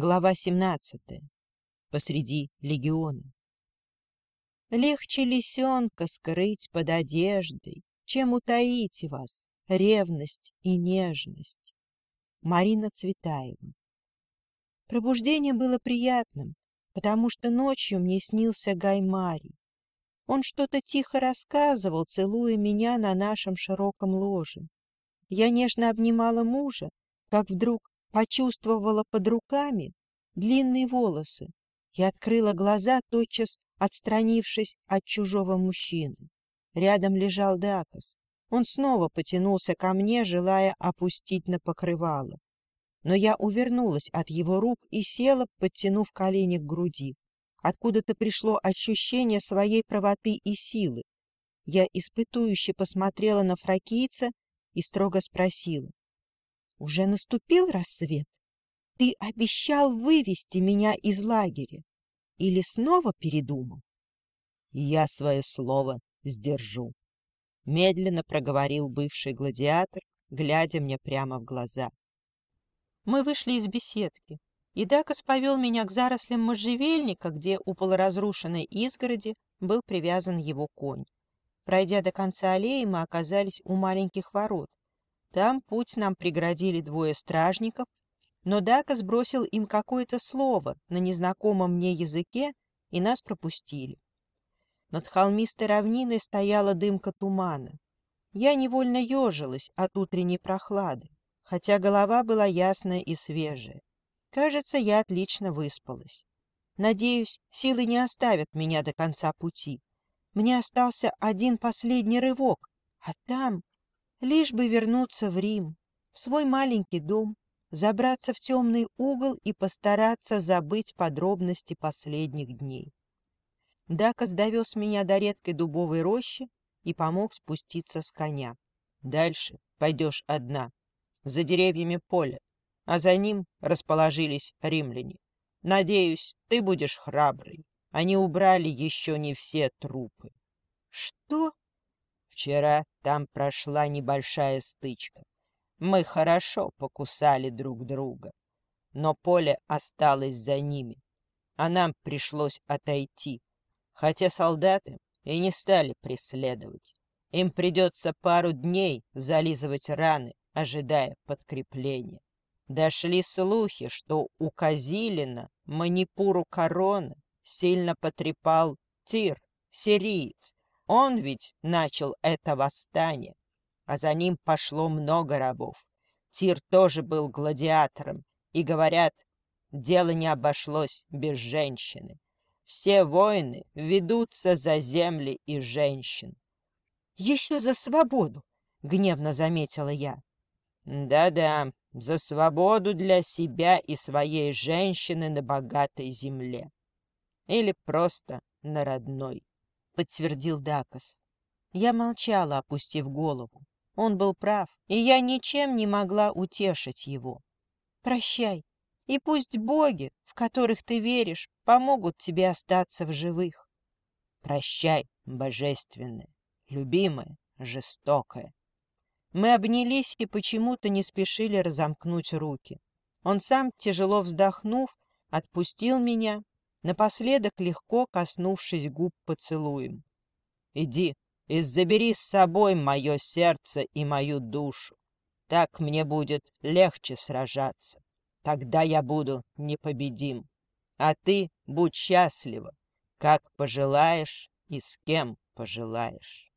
Глава 17. Посреди легиона. Легче лисенка скрыть под одеждой, чем утаить вас ревность и нежность. Марина Цветаева. Пробуждение было приятным, потому что ночью мне снился Гаймарий. Он что-то тихо рассказывал, целуя меня на нашем широком ложе. Я нежно обнимала мужа, как вдруг почувствовала под руками длинные волосы и открыла глаза, тотчас отстранившись от чужого мужчины. Рядом лежал Дакос. Он снова потянулся ко мне, желая опустить на покрывало. Но я увернулась от его рук и села, подтянув колени к груди. Откуда-то пришло ощущение своей правоты и силы. Я испытующе посмотрела на фракийца и строго спросила. Уже наступил рассвет? Ты обещал вывести меня из лагеря. Или снова передумал? Я свое слово сдержу. Медленно проговорил бывший гладиатор, глядя мне прямо в глаза. Мы вышли из беседки, и Дакос повел меня к зарослям можжевельника, где у полуразрушенной изгороди был привязан его конь. Пройдя до конца аллеи, мы оказались у маленьких ворот, там путь нам преградили двое стражников, но Дака сбросил им какое-то слово на незнакомом мне языке, и нас пропустили. Над холмистой равниной стояла дымка тумана. Я невольно ежилась от утренней прохлады, хотя голова была ясная и свежая. Кажется, я отлично выспалась. Надеюсь, силы не оставят меня до конца пути. Мне остался один последний рывок, а там Лишь бы вернуться в Рим, в свой маленький дом, забраться в темный угол и постараться забыть подробности последних дней. Дакас довез меня до редкой дубовой рощи и помог спуститься с коня. Дальше пойдешь одна, за деревьями поля, а за ним расположились римляне. Надеюсь, ты будешь храброй. Они убрали еще не все трупы. — Что? Вчера там прошла небольшая стычка. Мы хорошо покусали друг друга, но поле осталось за ними, а нам пришлось отойти, хотя солдаты и не стали преследовать. Им придется пару дней зализывать раны, ожидая подкрепления. Дошли слухи, что у Казилина Манипуру короны сильно потрепал Тир, сириец, он ведь начал это восстание, а за ним пошло много рабов. Тир тоже был гладиатором, и, говорят, дело не обошлось без женщины. Все войны ведутся за земли и женщин. «Еще за свободу!» — гневно заметила я. «Да-да, за свободу для себя и своей женщины на богатой земле. Или просто на родной подтвердил Дакос. Я молчала, опустив голову. Он был прав, и я ничем не могла утешить его. Прощай, и пусть боги, в которых ты веришь, помогут тебе остаться в живых. Прощай, божественная, любимая, жестокая. Мы обнялись и почему-то не спешили разомкнуть руки. Он сам, тяжело вздохнув, отпустил меня напоследок легко коснувшись губ поцелуем. «Иди и забери с собой мое сердце и мою душу. Так мне будет легче сражаться. Тогда я буду непобедим. А ты будь счастлива, как пожелаешь и с кем пожелаешь».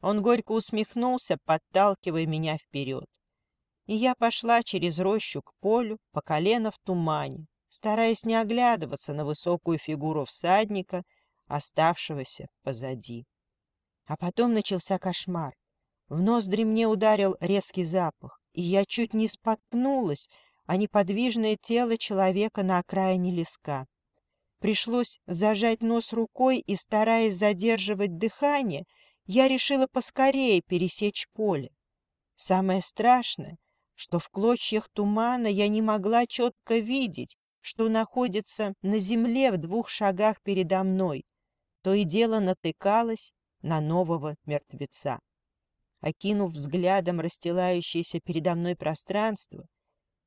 Он горько усмехнулся, подталкивая меня вперед. И я пошла через рощу к полю по колено в тумане, стараясь не оглядываться на высокую фигуру всадника, оставшегося позади. А потом начался кошмар. В ноздри мне ударил резкий запах, и я чуть не споткнулась о неподвижное тело человека на окраине леска. Пришлось зажать нос рукой и, стараясь задерживать дыхание, я решила поскорее пересечь поле. Самое страшное, что в клочьях тумана я не могла четко видеть, что находится на земле в двух шагах передо мной, то и дело натыкалась на нового мертвеца. Окинув взглядом расстилающееся передо мной пространство,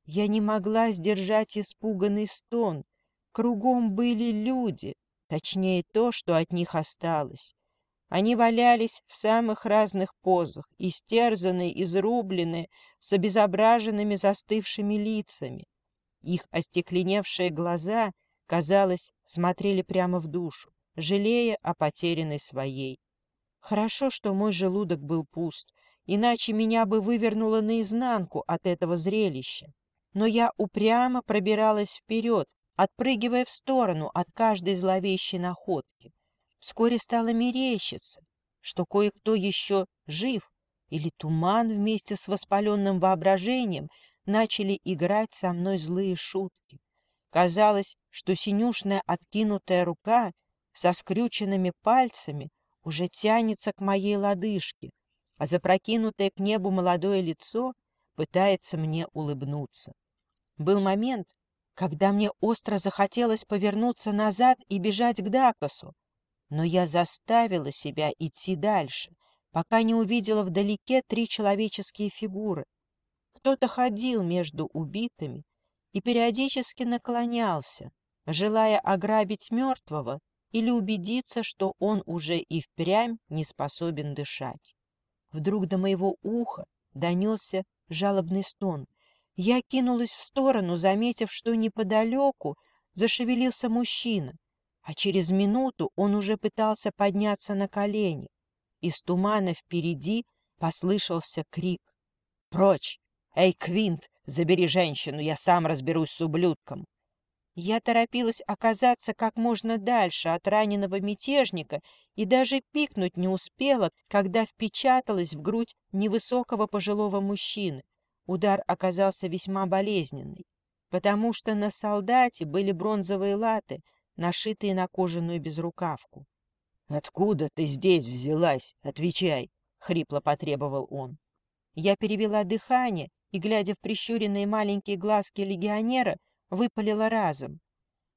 Я не могла сдержать испуганный стон. Кругом были люди, точнее то, что от них осталось. Они валялись в самых разных позах, истерзанные, изрубленные, с обезображенными застывшими лицами. Их остекленевшие глаза, казалось, смотрели прямо в душу, жалея о потерянной своей. Хорошо, что мой желудок был пуст, иначе меня бы вывернуло наизнанку от этого зрелища. Но я упрямо пробиралась вперед, отпрыгивая в сторону от каждой зловещей находки. Вскоре стало мерещиться, что кое-кто еще жив, или туман вместе с воспаленным воображением начали играть со мной злые шутки. Казалось, что синюшная откинутая рука со скрюченными пальцами уже тянется к моей лодыжке, а запрокинутое к небу молодое лицо пытается мне улыбнуться. Был момент, когда мне остро захотелось повернуться назад и бежать к Дакосу, но я заставила себя идти дальше, пока не увидела вдалеке три человеческие фигуры. Кто-то ходил между убитыми и периодически наклонялся, желая ограбить мертвого или убедиться, что он уже и впрямь не способен дышать. Вдруг до моего уха донесся жалобный стон. Я кинулась в сторону, заметив, что неподалеку зашевелился мужчина а через минуту он уже пытался подняться на колени. Из тумана впереди послышался крик. «Прочь! Эй, Квинт, забери женщину, я сам разберусь с ублюдком!» Я торопилась оказаться как можно дальше от раненого мятежника и даже пикнуть не успела, когда впечаталась в грудь невысокого пожилого мужчины. Удар оказался весьма болезненный, потому что на солдате были бронзовые латы — нашитые на кожаную безрукавку. — Откуда ты здесь взялась? Отвечай! — хрипло потребовал он. Я перевела дыхание и, глядя в прищуренные маленькие глазки легионера, выпалила разом.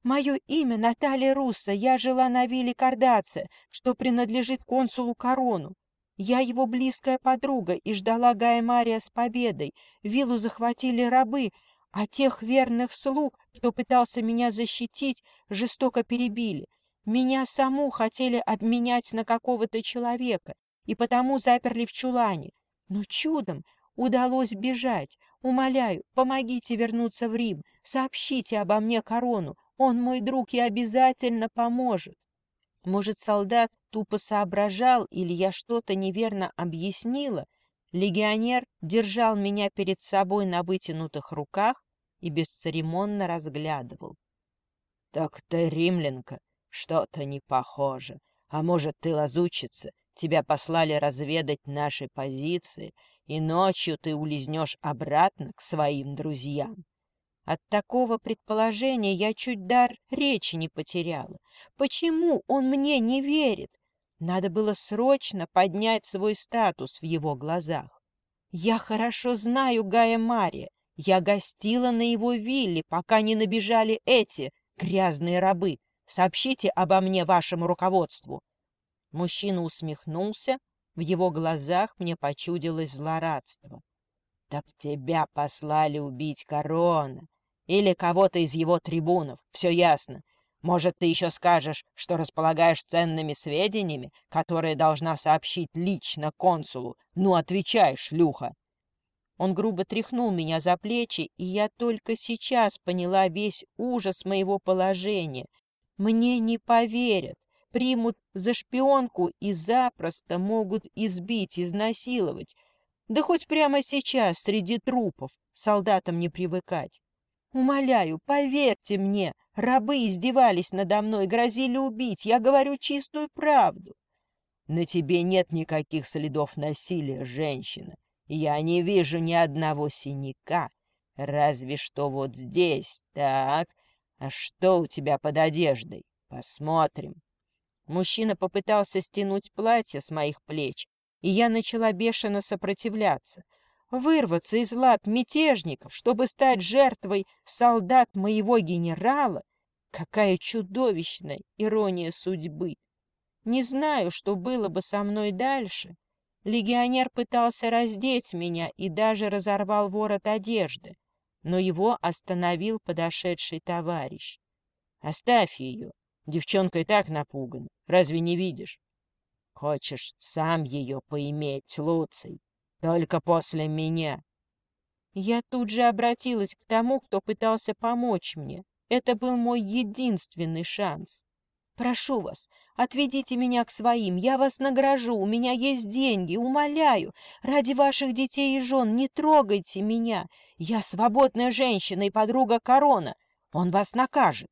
«Мое имя Наталья Русса, я жила на вилле Кардаце, что принадлежит консулу Корону. Я его близкая подруга и ждала Гая Мария с победой. Виллу захватили рабы, а тех верных слуг, кто пытался меня защитить, жестоко перебили. Меня саму хотели обменять на какого-то человека, и потому заперли в чулане. Но чудом удалось бежать. Умоляю, помогите вернуться в Рим, сообщите обо мне корону. Он мой друг и обязательно поможет. Может, солдат тупо соображал, или я что-то неверно объяснила, Легионер держал меня перед собой на вытянутых руках и бесцеремонно разглядывал. — Так ты римлянка, что-то не похоже. А может, ты лазучица, тебя послали разведать наши позиции, и ночью ты улизнешь обратно к своим друзьям. От такого предположения я чуть дар речи не потеряла. Почему он мне не верит? Надо было срочно поднять свой статус в его глазах. Я хорошо знаю Гая Мария. Я гостила на его вилле, пока не набежали эти грязные рабы. Сообщите обо мне вашему руководству. Мужчина усмехнулся. В его глазах мне почудилось злорадство. — Так тебя послали убить корона или кого-то из его трибунов. Все ясно. Может, ты еще скажешь, что располагаешь ценными сведениями, которые должна сообщить лично консулу? Ну, отвечай, шлюха!» Он грубо тряхнул меня за плечи, и я только сейчас поняла весь ужас моего положения. Мне не поверят, примут за шпионку и запросто могут избить, изнасиловать. Да хоть прямо сейчас, среди трупов, солдатам не привыкать. Умоляю, поверьте мне, рабы издевались надо мной, грозили убить. Я говорю чистую правду. На тебе нет никаких следов насилия, женщина. Я не вижу ни одного синяка. Разве что вот здесь. Так, а что у тебя под одеждой? Посмотрим. Мужчина попытался стянуть платье с моих плеч, и я начала бешено сопротивляться — вырваться из лап мятежников, чтобы стать жертвой солдат моего генерала? Какая чудовищная ирония судьбы! Не знаю, что было бы со мной дальше. Легионер пытался раздеть меня и даже разорвал ворот одежды. но его остановил подошедший товарищ. «Оставь ее. Девчонка и так напугана. Разве не видишь?» «Хочешь сам ее поиметь, Луций? Только после меня». Я тут же обратилась к тому, кто пытался помочь мне. Это был мой единственный шанс. Прошу вас, отведите меня к своим, я вас награжу, у меня есть деньги, умоляю. Ради ваших детей и жен не трогайте меня. Я свободная женщина и подруга Корона. Он вас накажет.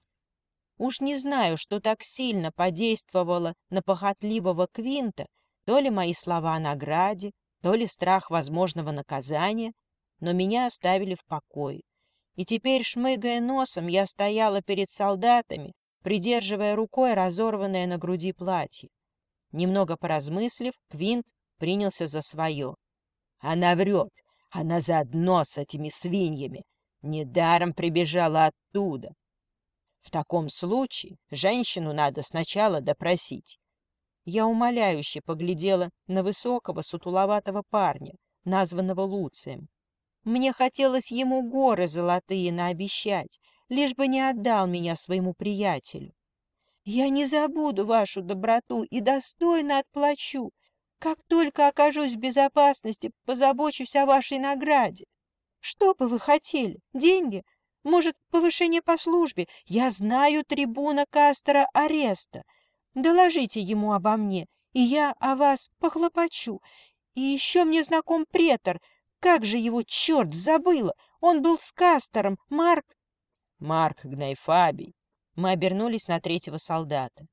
Уж не знаю, что так сильно подействовало на похотливого Квинта, то ли мои слова о награде, то ли страх возможного наказания, но меня оставили в покое. И теперь, шмыгая носом, я стояла перед солдатами, придерживая рукой разорванное на груди платье. Немного поразмыслив, Квинт принялся за свое. «Она врет! Она заодно с этими свиньями! Недаром прибежала оттуда!» «В таком случае женщину надо сначала допросить». Я умоляюще поглядела на высокого сутуловатого парня, названного Луцием. Мне хотелось ему горы золотые наобещать, лишь бы не отдал меня своему приятелю. Я не забуду вашу доброту и достойно отплачу. Как только окажусь в безопасности, позабочусь о вашей награде. Что бы вы хотели? Деньги? Может, повышение по службе? Я знаю трибуна Кастера Ареста. Доложите ему обо мне, и я о вас похлопочу. И еще мне знаком претор. Как же его, черт, забыла! Он был с Кастером, Марк Марк Гнайфабий. Мы обернулись на третьего солдата.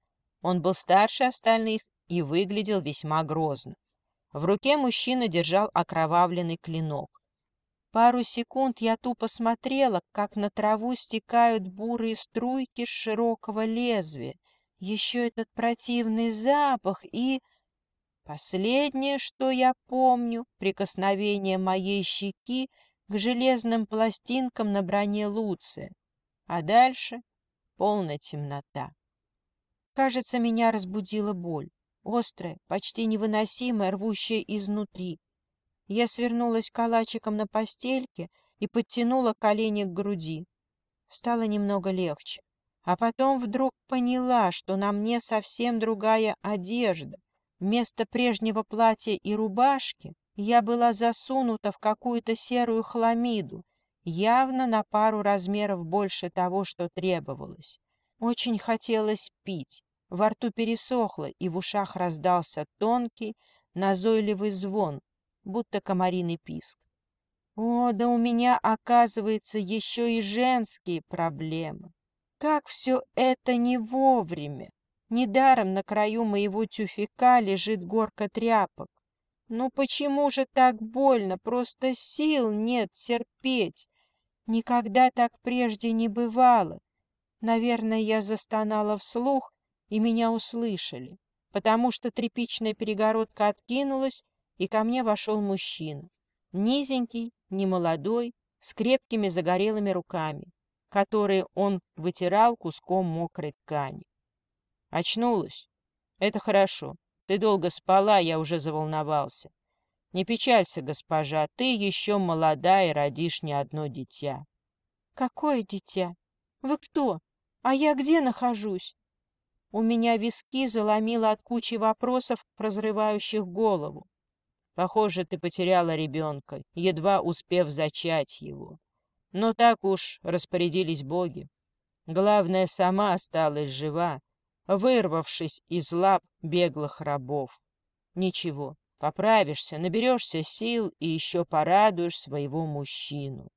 Он был старше остальных и выглядел весьма грозно. В руке мужчина держал окровавленный клинок. Пару секунд я тупо смотрела, как на траву стекают бурые струйки с широкого лезвия. Еще этот противный запах и... Последнее, что я помню, прикосновение моей щеки к железным пластинкам на броне Луция. А дальше полная темнота. Кажется, меня разбудила боль, острая, почти невыносимая, рвущая изнутри. Я свернулась калачиком на постельке и подтянула колени к груди. Стало немного легче. А потом вдруг поняла, что на мне совсем другая одежда. Вместо прежнего платья и рубашки я была засунута в какую-то серую хламиду, явно на пару размеров больше того, что требовалось. Очень хотелось пить, во рту пересохло, и в ушах раздался тонкий, назойливый звон, будто комариный писк. О, да у меня, оказывается, еще и женские проблемы. Как все это не вовремя! Недаром на краю моего тюфяка лежит горка тряпок. Ну почему же так больно? Просто сил нет терпеть. Никогда так прежде не бывало. Наверное, я застонала вслух, и меня услышали, потому что тряпичная перегородка откинулась, и ко мне вошел мужчина. Низенький, немолодой, с крепкими загорелыми руками, которые он вытирал куском мокрой ткани. Очнулась? Это хорошо. Ты долго спала, я уже заволновался. Не печалься, госпожа, ты еще молода и родишь не одно дитя. Какое дитя? Вы кто? А я где нахожусь? У меня виски заломило от кучи вопросов, разрывающих голову. Похоже, ты потеряла ребенка, едва успев зачать его. Но так уж распорядились боги. Главное, сама осталась жива, вырвавшись из лап беглых рабов. Ничего, Поправишься, наберешься сил и еще порадуешь своего мужчину.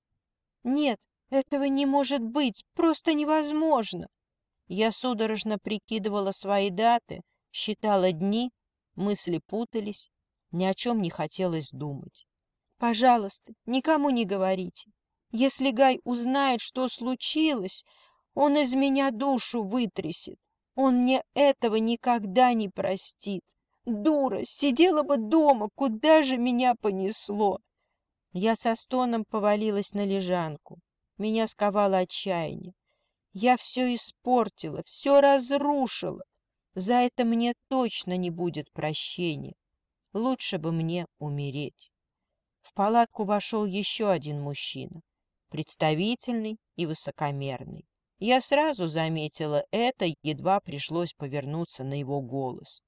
Нет, этого не может быть, просто невозможно. Я судорожно прикидывала свои даты, считала дни, мысли путались, ни о чем не хотелось думать. Пожалуйста, никому не говорите. Если Гай узнает, что случилось, он из меня душу вытрясет. Он мне этого никогда не простит. Дура, сидела бы дома, куда же меня понесло? Я со стоном повалилась на лежанку. Меня сковало отчаяние. Я все испортила, все разрушила. За это мне точно не будет прощения. Лучше бы мне умереть. В палатку вошел еще один мужчина. представительный и высокомерный. Я сразу заметила это, едва пришлось повернуться на его голос.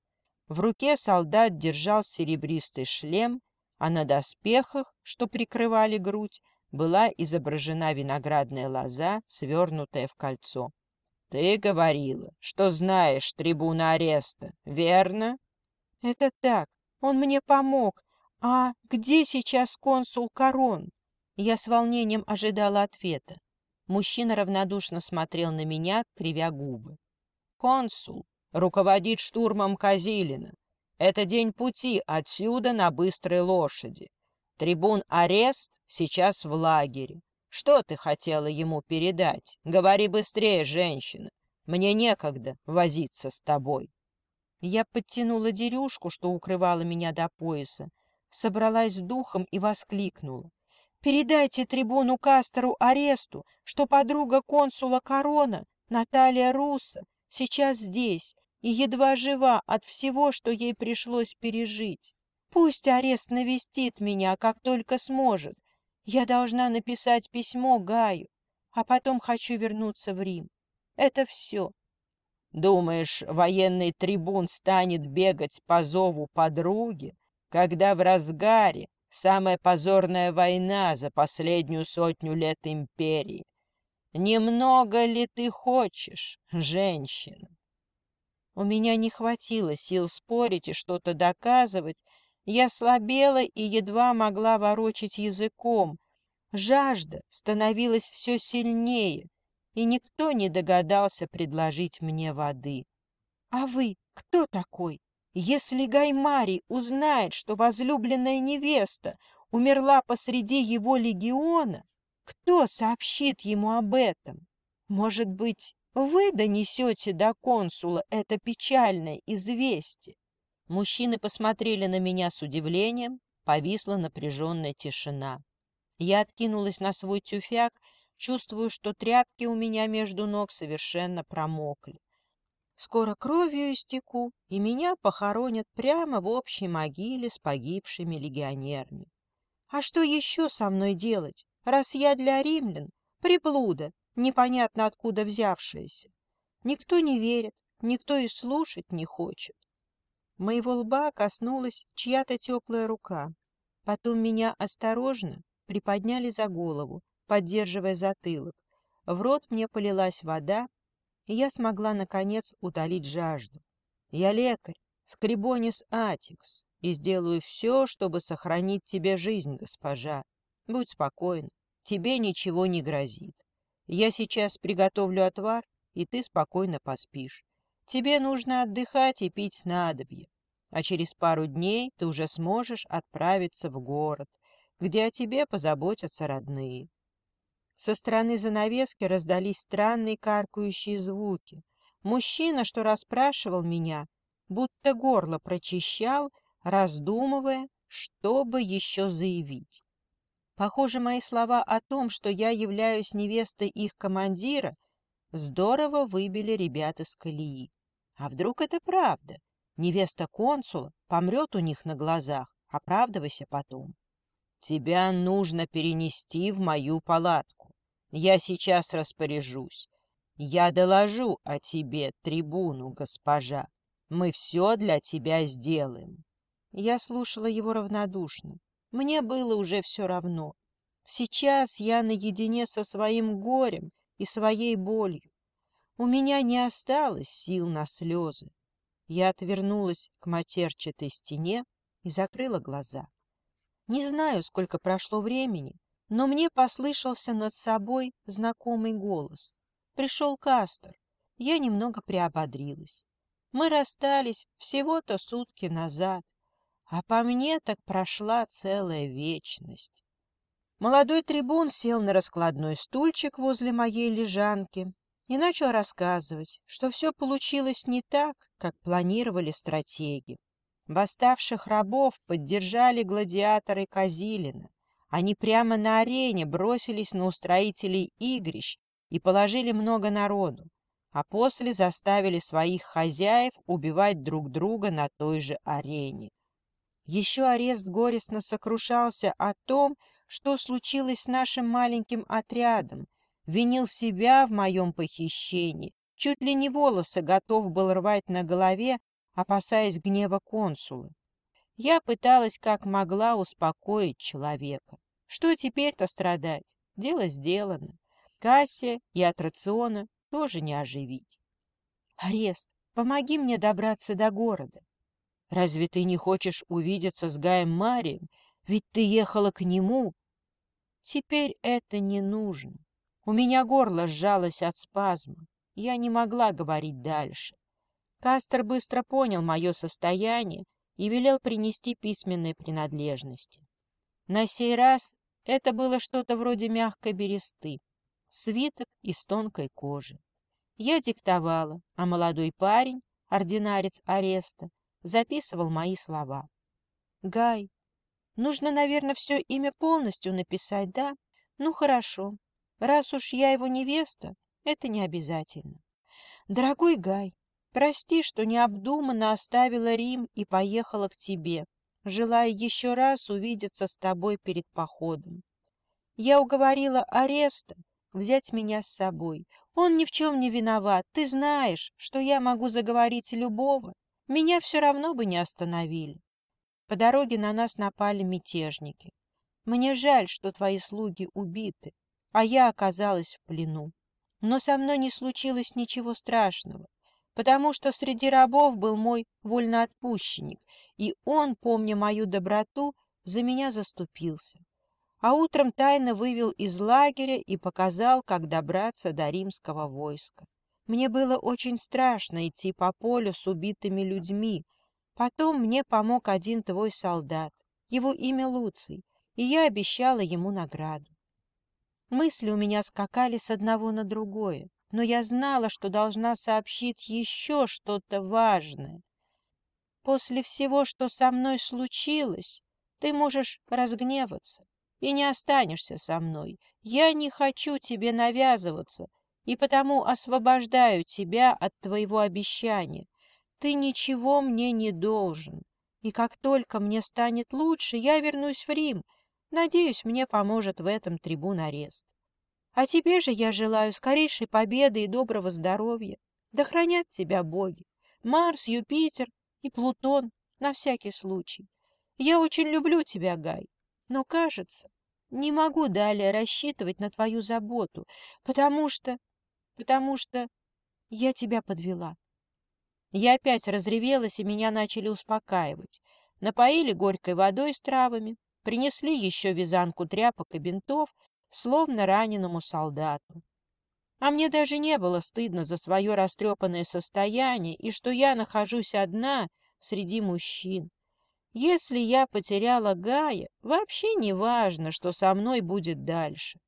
В руке солдат держал серебристый шлем, а на доспехах, что прикрывали грудь, была изображена виноградная лоза, свернутая в кольцо. «Ты говорила, что знаешь трибуна ареста, верно?» «Это так. Он мне помог. А где сейчас консул Корон?» Я с волнением ожидала ответа. Мужчина равнодушно смотрел на меня, кривя губы. «Консул руководит штурмом Казилина. Это день пути отсюда на быстрой лошади. Трибун Арест сейчас в лагере. Что ты хотела ему передать? Говори быстрее, женщина. Мне некогда возиться с тобой». Я подтянула дерюшку, что укрывала меня до пояса, собралась с духом и воскликнула. Передайте трибуну Кастеру аресту, что подруга консула Корона, Наталья Руса, сейчас здесь и едва жива от всего, что ей пришлось пережить. Пусть арест навестит меня, как только сможет. Я должна написать письмо Гаю, а потом хочу вернуться в Рим. Это все. Думаешь, военный трибун станет бегать по зову подруги, когда в разгаре Самая позорная война за последнюю сотню лет империи. Немного ли ты хочешь, женщина? У меня не хватило сил спорить и что-то доказывать. Я слабела и едва могла ворочать языком. Жажда становилась все сильнее, и никто не догадался предложить мне воды. — А вы кто такой? Если Гаймарий узнает, что возлюбленная невеста умерла посреди его легиона, кто сообщит ему об этом? Может быть, вы донесете до консула это печальное известие? Мужчины посмотрели на меня с удивлением, повисла напряженная тишина. Я откинулась на свой тюфяк, чувствую, что тряпки у меня между ног совершенно промокли. Скоро кровью истеку, и меня похоронят прямо в общей могиле с погибшими легионерами. А что еще со мной делать, раз я для римлян приблуда, непонятно откуда взявшаяся? Никто не верит, никто и слушать не хочет. Моего лба коснулась чья-то теплая рука. Потом меня осторожно приподняли за голову, поддерживая затылок. В рот мне полилась вода, и я смогла, наконец, утолить жажду. Я лекарь, скребонис Атикс, и сделаю все, чтобы сохранить тебе жизнь, госпожа. Будь спокойна, тебе ничего не грозит. Я сейчас приготовлю отвар, и ты спокойно поспишь. Тебе нужно отдыхать и пить снадобье, а через пару дней ты уже сможешь отправиться в город, где о тебе позаботятся родные. Со стороны занавески раздались странные каркающие звуки. Мужчина, что расспрашивал меня, будто горло прочищал, раздумывая, что бы еще заявить. Похоже, мои слова о том, что я являюсь невестой их командира, здорово выбили ребят из колеи. А вдруг это правда? Невеста консула помрет у них на глазах, оправдывайся потом. Тебя нужно перенести в мою палатку. Я сейчас распоряжусь. Я доложу о тебе трибуну, госпожа. Мы все для тебя сделаем. Я слушала его равнодушно. Мне было уже все равно. Сейчас я наедине со своим горем и своей болью. У меня не осталось сил на слезы. Я отвернулась к матерчатой стене и закрыла глаза. Не знаю, сколько прошло времени, но мне послышался над собой знакомый голос. Пришел Кастер. Я немного приободрилась. Мы расстались всего-то сутки назад, а по мне так прошла целая вечность. Молодой трибун сел на раскладной стульчик возле моей лежанки и начал рассказывать, что все получилось не так, как планировали стратеги. Восставших рабов поддержали гладиаторы Казилина, они прямо на арене бросились на устроителей игрищ и положили много народу, а после заставили своих хозяев убивать друг друга на той же арене. Еще арест горестно сокрушался о том, что случилось с нашим маленьким отрядом, винил себя в моем похищении, чуть ли не волосы готов был рвать на голове, опасаясь гнева консула. Я пыталась как могла успокоить человека. Что теперь-то страдать? Дело сделано. Кассия и аттракциона тоже не оживить. Арест, помоги мне добраться до города. Разве ты не хочешь увидеться с Гаем Марием? Ведь ты ехала к нему. Теперь это не нужно. У меня горло сжалось от спазма. Я не могла говорить дальше. Кастер быстро понял мое состояние и велел принести письменные принадлежности. На сей раз это было что-то вроде мягкой бересты, свиток из тонкой кожи. Я диктовала, а молодой парень, ординарец ареста, записывал мои слова. «Гай, нужно, наверное, все имя полностью написать, да? Ну, хорошо. Раз уж я его невеста, это не обязательно. Дорогой Гай, прости, что необдуманно оставила Рим и поехала к тебе, желая еще раз увидеться с тобой перед походом. Я уговорила Ареста взять меня с собой. Он ни в чем не виноват. Ты знаешь, что я могу заговорить любого. Меня все равно бы не остановили. По дороге на нас напали мятежники. Мне жаль, что твои слуги убиты, а я оказалась в плену. Но со мной не случилось ничего страшного, потому что среди рабов был мой вольноотпущенник, и он, помня мою доброту, за меня заступился. А утром тайно вывел из лагеря и показал, как добраться до римского войска. Мне было очень страшно идти по полю с убитыми людьми. Потом мне помог один твой солдат, его имя Луций, и я обещала ему награду. Мысли у меня скакали с одного на другое, но я знала, что должна сообщить еще что-то важное. После всего, что со мной случилось, ты можешь разгневаться и не останешься со мной. Я не хочу тебе навязываться, и потому освобождаю тебя от твоего обещания. Ты ничего мне не должен, и как только мне станет лучше, я вернусь в Рим — Надеюсь, мне поможет в этом трибун арест. А тебе же я желаю скорейшей победы и доброго здоровья. Да хранят тебя боги. Марс, Юпитер и Плутон на всякий случай. Я очень люблю тебя, Гай, но, кажется, не могу далее рассчитывать на твою заботу, потому что... потому что я тебя подвела. Я опять разревелась, и меня начали успокаивать. Напоили горькой водой с травами, Принесли еще вязанку тряпок и бинтов, словно раненому солдату. А мне даже не было стыдно за свое растрепанное состояние и что я нахожусь одна среди мужчин. Если я потеряла Гая, вообще не важно, что со мной будет дальше.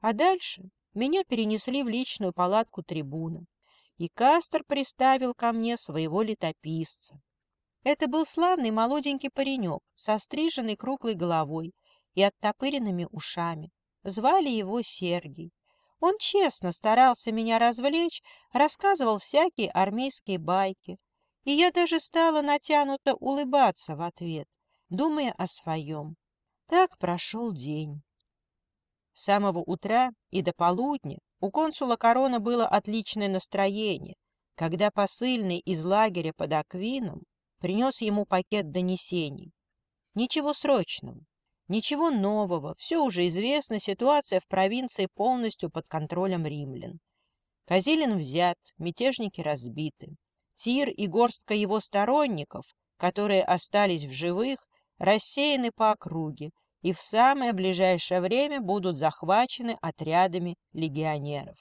А дальше меня перенесли в личную палатку трибуна, и Кастер приставил ко мне своего летописца. Это был славный молоденький паренек со стриженной круглой головой и оттопыренными ушами. Звали его Сергий. Он честно старался меня развлечь, рассказывал всякие армейские байки, и я даже стала натянуто улыбаться в ответ, думая о своем. Так прошел день. С самого утра и до полудня у консула Корона было отличное настроение, когда посыльный из лагеря под Аквином принес ему пакет донесений. Ничего срочного, ничего нового, все уже известно, ситуация в провинции полностью под контролем римлян. Козилин взят, мятежники разбиты. Тир и горстка его сторонников, которые остались в живых, рассеяны по округе и в самое ближайшее время будут захвачены отрядами легионеров.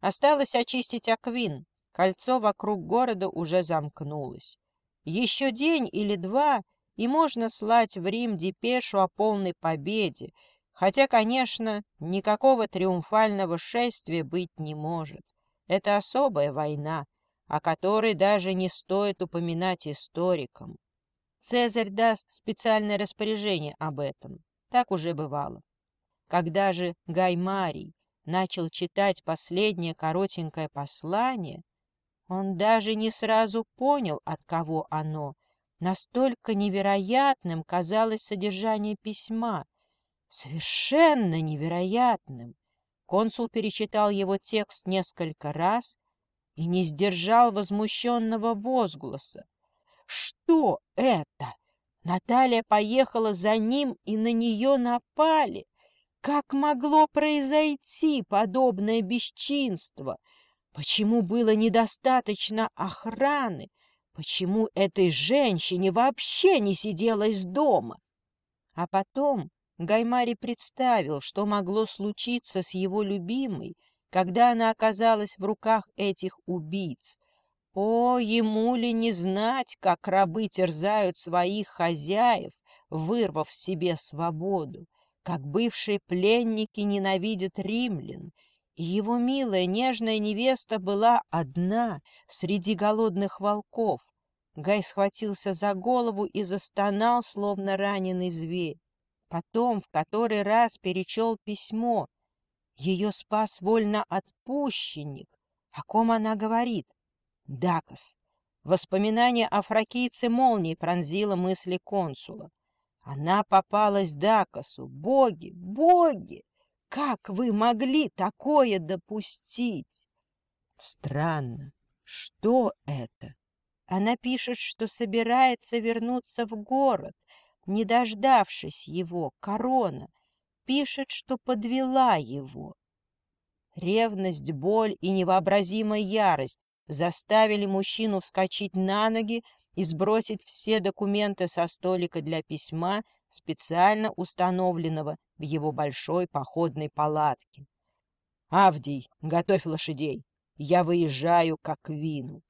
Осталось очистить Аквин, кольцо вокруг города уже замкнулось. Еще день или два, и можно слать в Рим депешу о полной победе, хотя, конечно, никакого триумфального шествия быть не может. Это особая война, о которой даже не стоит упоминать историкам. Цезарь даст специальное распоряжение об этом. Так уже бывало. Когда же Гай Марий начал читать последнее коротенькое послание, он даже не сразу понял, от кого оно. Настолько невероятным казалось содержание письма. совершенно невероятным. Консул перечитал его текст несколько раз и не сдержал возмущенного возгласа. Что это? Наталья поехала за ним, и на нее напали. Как могло произойти подобное бесчинство? Почему было недостаточно охраны? Почему этой женщине вообще не сиделось дома? А потом Гаймари представил, что могло случиться с его любимой, когда она оказалась в руках этих убийц. О, ему ли не знать, как рабы терзают своих хозяев, вырвав себе свободу, как бывшие пленники ненавидят римлян, его милая нежная невеста была одна среди голодных волков. Гай схватился за голову и застонал, словно раненый зверь. Потом в который раз перечел письмо. Ее спас вольноотпущенник. О ком она говорит? Дакос. Воспоминание о фракийце молнии пронзило мысли консула. Она попалась Дакосу. Боги, боги! Как вы могли такое допустить? Странно. Что это? Она пишет, что собирается вернуться в город, не дождавшись его, корона. Пишет, что подвела его. Ревность, боль и невообразимая ярость заставили мужчину вскочить на ноги и сбросить все документы со столика для письма, специально установленного в его большой походной палатке. «Авдий, готовь лошадей, я выезжаю как вину».